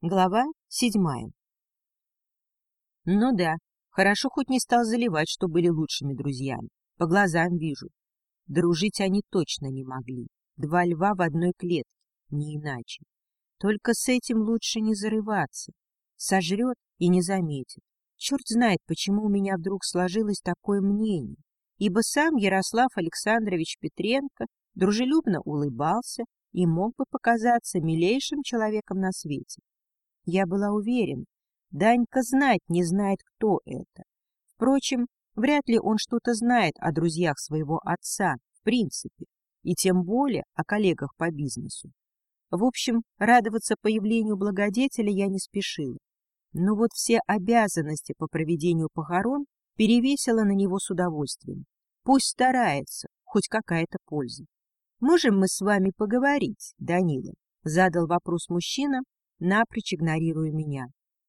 Глава седьмая. Ну да, хорошо хоть не стал заливать, что были лучшими друзьями. По глазам вижу. Дружить они точно не могли. Два льва в одной клетке, не иначе. Только с этим лучше не зарываться. Сожрет и не заметит. Черт знает, почему у меня вдруг сложилось такое мнение. Ибо сам Ярослав Александрович Петренко дружелюбно улыбался и мог бы показаться милейшим человеком на свете. Я была уверена, Данька знать не знает, кто это. Впрочем, вряд ли он что-то знает о друзьях своего отца, в принципе, и тем более о коллегах по бизнесу. В общем, радоваться появлению благодетеля я не спешила. Но вот все обязанности по проведению похорон перевесила на него с удовольствием. Пусть старается, хоть какая-то польза. «Можем мы с вами поговорить, Данила?» — задал вопрос мужчина, напрочь игнорируя меня.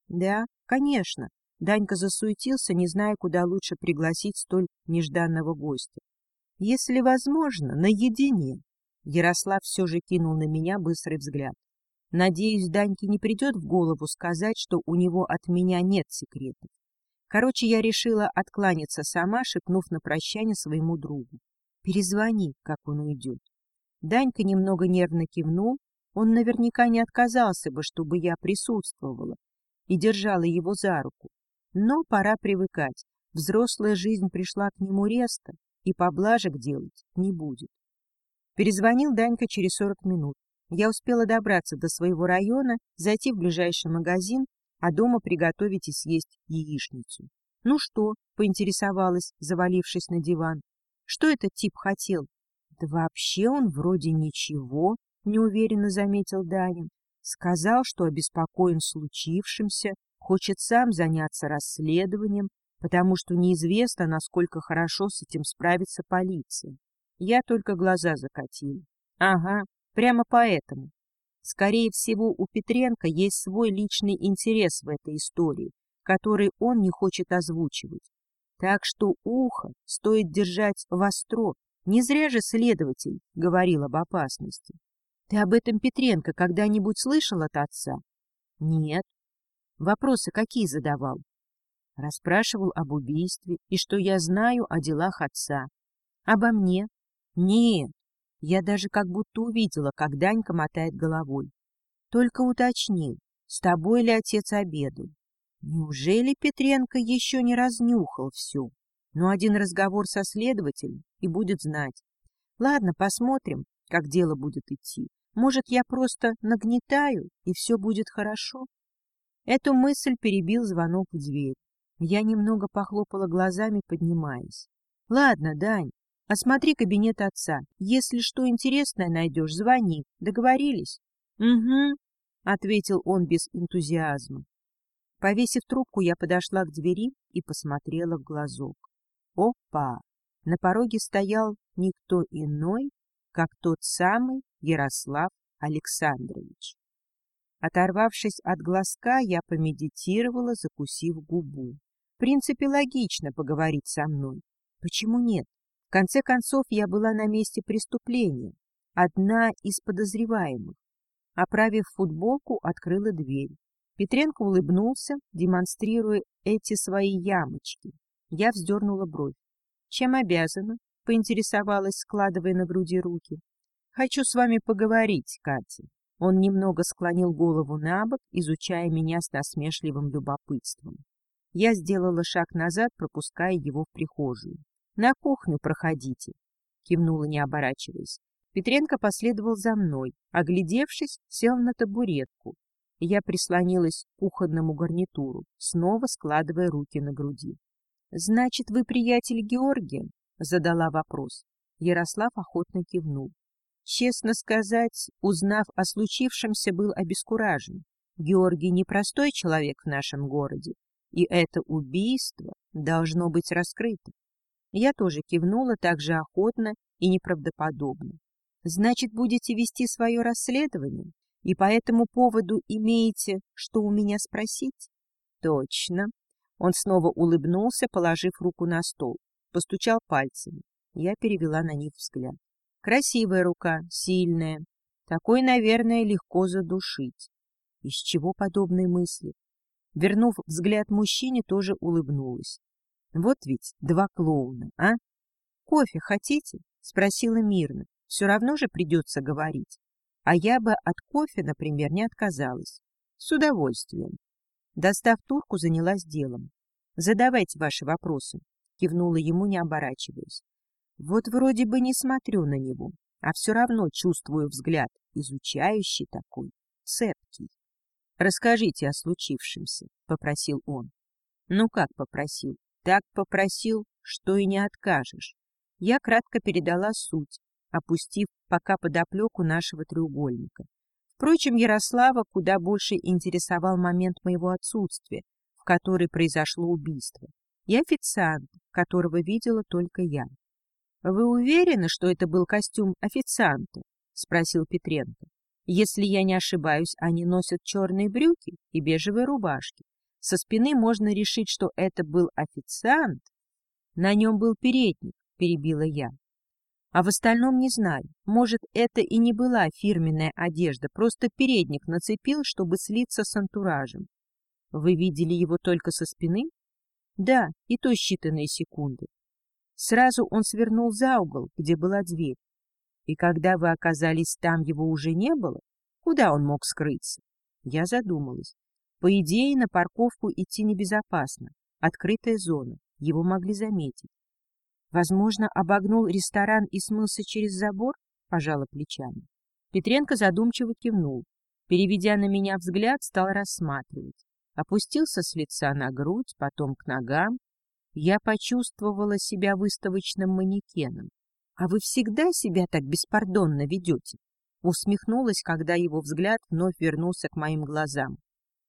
Да, конечно. Данька засуетился, не зная, куда лучше пригласить столь нежданного гостя. Если возможно, наедине. Ярослав все же кинул на меня быстрый взгляд. Надеюсь, Даньке не придет в голову сказать, что у него от меня нет секретов. Короче, я решила откланяться сама, шепнув на прощание своему другу. Перезвони, как он уйдет. Данька немного нервно кивнул, он наверняка не отказался бы, чтобы я присутствовала и держала его за руку. Но пора привыкать. Взрослая жизнь пришла к нему резко, и поблажек делать не будет. Перезвонил Данька через сорок минут. Я успела добраться до своего района, зайти в ближайший магазин, а дома приготовить и съесть яичницу. — Ну что? — поинтересовалась, завалившись на диван. — Что этот тип хотел? — Да вообще он вроде ничего, — неуверенно заметил Даня. Сказал, что обеспокоен случившимся, хочет сам заняться расследованием, потому что неизвестно, насколько хорошо с этим справится полиция. Я только глаза закатил. Ага, прямо поэтому. Скорее всего, у Петренко есть свой личный интерес в этой истории, который он не хочет озвучивать. Так что ухо стоит держать востро. Не зря же следователь говорил об опасности. Ты об этом Петренко когда-нибудь слышал от отца? Нет. Вопросы какие задавал? Расспрашивал об убийстве и что я знаю о делах отца. Обо мне? Нет. Я даже как будто увидела, как Данька мотает головой. Только уточнил, с тобой ли отец обедал. Неужели Петренко еще не разнюхал все? Но один разговор со следователем и будет знать. Ладно, посмотрим, как дело будет идти. Может, я просто нагнетаю, и все будет хорошо? Эту мысль перебил звонок в дверь. Я немного похлопала глазами, поднимаясь. — Ладно, Дань, осмотри кабинет отца. Если что интересное найдешь, звони. Договорились? — Угу, — ответил он без энтузиазма. Повесив трубку, я подошла к двери и посмотрела в глазок. Опа! На пороге стоял никто иной, как тот самый Ярослав Александрович. Оторвавшись от глазка, я помедитировала, закусив губу. В принципе, логично поговорить со мной. Почему нет? В конце концов, я была на месте преступления, одна из подозреваемых. Оправив футболку, открыла дверь. Петренко улыбнулся, демонстрируя эти свои ямочки. Я вздернула бровь. Чем обязана? поинтересовалась, складывая на груди руки. — Хочу с вами поговорить, Катя. Он немного склонил голову на бок, изучая меня с насмешливым любопытством. Я сделала шаг назад, пропуская его в прихожую. — На кухню проходите, — кивнула, не оборачиваясь. Петренко последовал за мной, оглядевшись, сел на табуретку. Я прислонилась к кухонному гарнитуру, снова складывая руки на груди. — Значит, вы приятель Георгия? задала вопрос. Ярослав охотно кивнул. Честно сказать, узнав о случившемся, был обескуражен. Георгий непростой человек в нашем городе, и это убийство должно быть раскрыто. Я тоже кивнула так же охотно и неправдоподобно. Значит, будете вести свое расследование, и по этому поводу имеете, что у меня спросить? Точно. Он снова улыбнулся, положив руку на стол постучал пальцами. Я перевела на них взгляд. Красивая рука, сильная. Такой, наверное, легко задушить. Из чего подобные мысли? Вернув взгляд мужчине, тоже улыбнулась. Вот ведь два клоуна, а? Кофе хотите? Спросила мирно. Все равно же придется говорить. А я бы от кофе, например, не отказалась. С удовольствием. Достав турку, занялась делом. Задавайте ваши вопросы. Кивнула ему, не оборачиваясь. Вот вроде бы не смотрю на него, а все равно чувствую взгляд, изучающий такой, цепкий. «Расскажите о случившемся», — попросил он. «Ну как попросил? Так попросил, что и не откажешь». Я кратко передала суть, опустив пока подоплеку нашего треугольника. Впрочем, Ярослава куда больше интересовал момент моего отсутствия, в который произошло убийство, и официант, которого видела только я. — Вы уверены, что это был костюм официанта? — спросил Петренко. Если я не ошибаюсь, они носят черные брюки и бежевые рубашки. Со спины можно решить, что это был официант. На нем был передник, перебила я. А в остальном не знаю. Может, это и не была фирменная одежда, просто передник нацепил, чтобы слиться с антуражем. Вы видели его только со спины? Да, и то считанные секунды. Сразу он свернул за угол, где была дверь. И когда вы оказались там, его уже не было? Куда он мог скрыться? Я задумалась. По идее, на парковку идти небезопасно. Открытая зона. Его могли заметить. Возможно, обогнул ресторан и смылся через забор? Пожала плечами. Петренко задумчиво кивнул. Переведя на меня взгляд, стал рассматривать. Опустился с лица на грудь, потом к ногам. Я почувствовала себя выставочным манекеном. «А вы всегда себя так беспардонно ведете?» Усмехнулась, когда его взгляд вновь вернулся к моим глазам.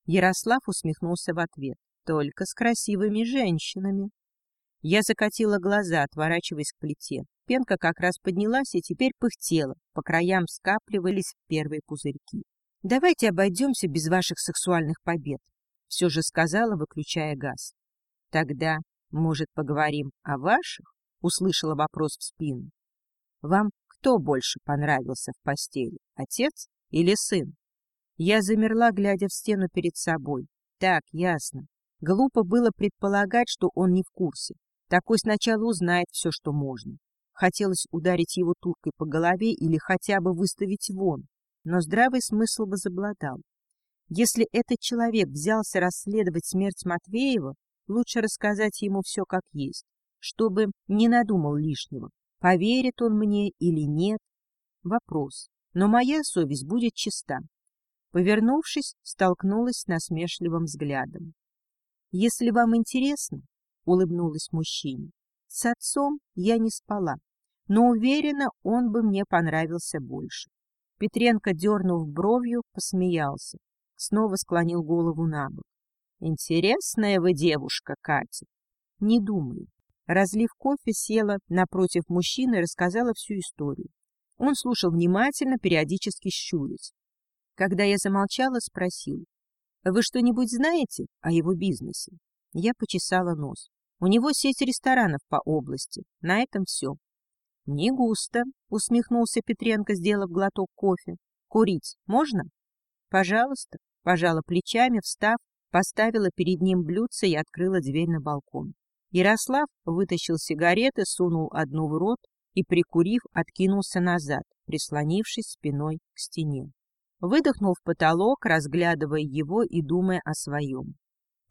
Ярослав усмехнулся в ответ. «Только с красивыми женщинами». Я закатила глаза, отворачиваясь к плите. Пенка как раз поднялась и теперь пыхтела. По краям скапливались первые пузырьки. «Давайте обойдемся без ваших сексуальных побед», — все же сказала, выключая газ. «Тогда, может, поговорим о ваших?» — услышала вопрос в спину. Вам кто больше понравился в постели, отец или сын? Я замерла, глядя в стену перед собой. Так, ясно. Глупо было предполагать, что он не в курсе. Такой сначала узнает все, что можно. Хотелось ударить его туркой по голове или хотя бы выставить вон, но здравый смысл возобладал. Если этот человек взялся расследовать смерть Матвеева, лучше рассказать ему все как есть, чтобы не надумал лишнего. Поверит он мне или нет? Вопрос. Но моя совесть будет чиста. Повернувшись, столкнулась с насмешливым взглядом. «Если вам интересно, — улыбнулась мужчине, — с отцом я не спала, но уверена, он бы мне понравился больше». Петренко, дернув бровью, посмеялся, снова склонил голову на бок. «Интересная вы девушка, Катя!» «Не думаю. Разлив кофе, села напротив мужчины и рассказала всю историю. Он слушал внимательно, периодически щурясь. Когда я замолчала, спросил. «Вы что-нибудь знаете о его бизнесе?» Я почесала нос. У него сеть ресторанов по области. На этом все. «Не густо», — усмехнулся Петренко, сделав глоток кофе. «Курить можно?» «Пожалуйста», — пожала плечами, встав, поставила перед ним блюдце и открыла дверь на балкон. Ярослав вытащил сигареты, сунул одну в рот и, прикурив, откинулся назад, прислонившись спиной к стене. Выдохнул в потолок, разглядывая его и думая о своем.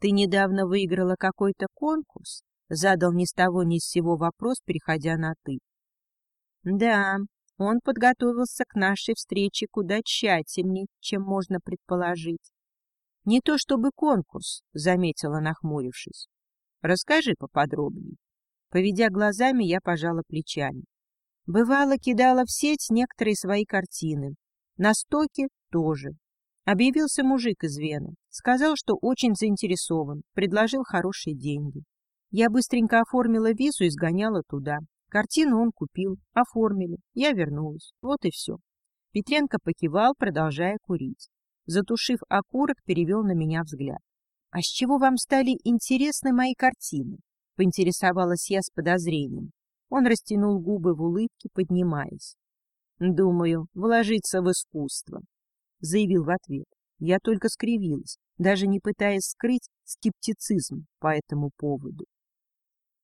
«Ты недавно выиграла какой-то конкурс?» Задал ни с того ни с сего вопрос, переходя на «ты». «Да, он подготовился к нашей встрече куда тщательней, чем можно предположить. Не то чтобы конкурс, — заметила, нахмурившись. Расскажи поподробнее. Поведя глазами, я пожала плечами. Бывало, кидала в сеть некоторые свои картины. На стоке тоже. Объявился мужик из Вены. Сказал, что очень заинтересован, предложил хорошие деньги. Я быстренько оформила визу и сгоняла туда. Картину он купил, оформили. Я вернулась. Вот и все. Петренко покивал, продолжая курить. Затушив окурок, перевел на меня взгляд. — А с чего вам стали интересны мои картины? — поинтересовалась я с подозрением. Он растянул губы в улыбке, поднимаясь. — Думаю, вложиться в искусство, — заявил в ответ. Я только скривилась, даже не пытаясь скрыть скептицизм по этому поводу.